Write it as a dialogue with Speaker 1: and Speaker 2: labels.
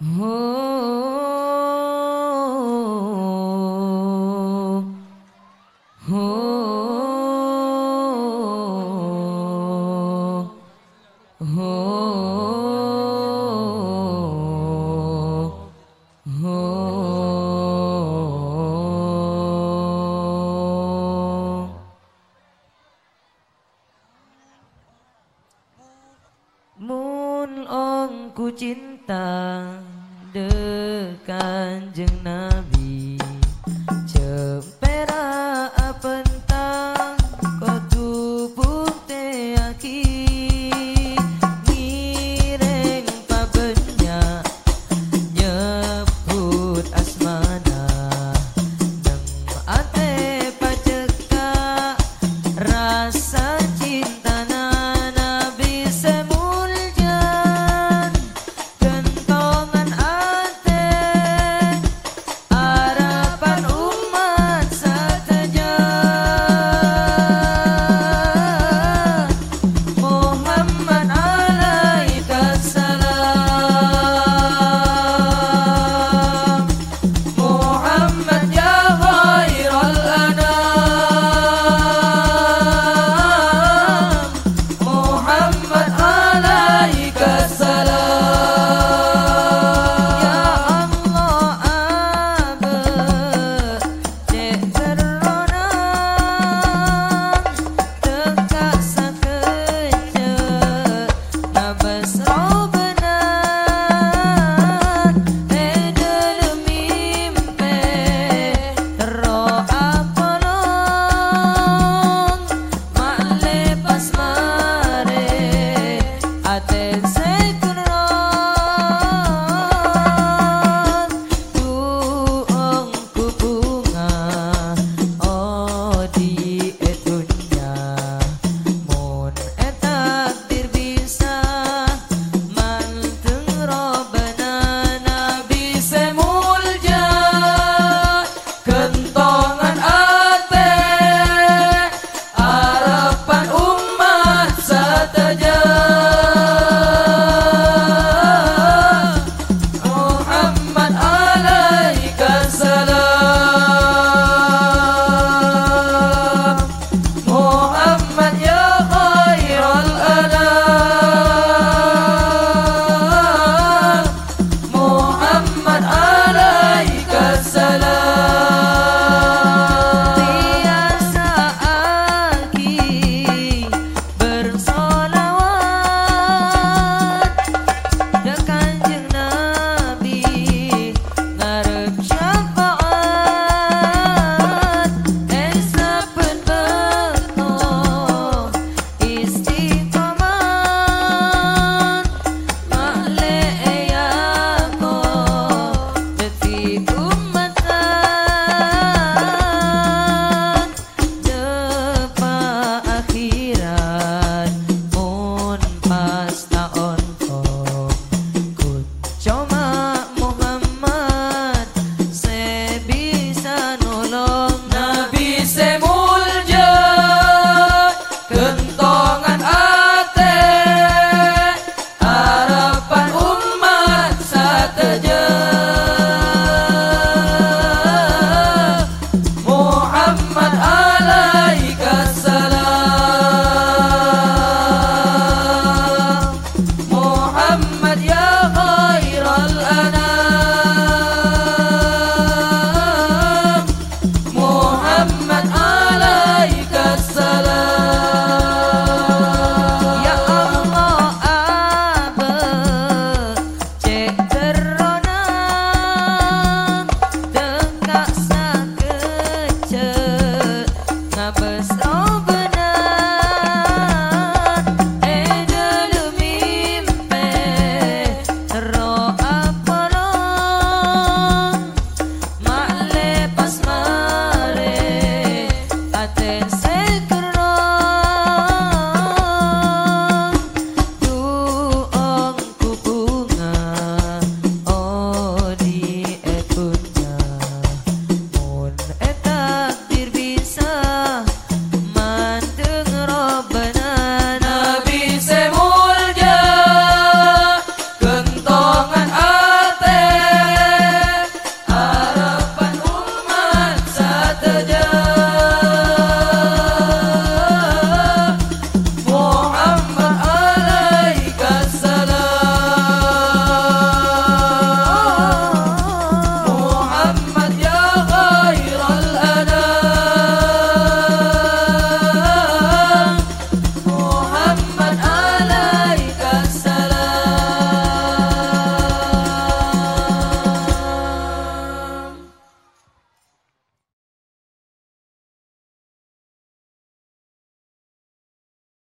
Speaker 1: Moon. ku cinta dekan jeng Nabi.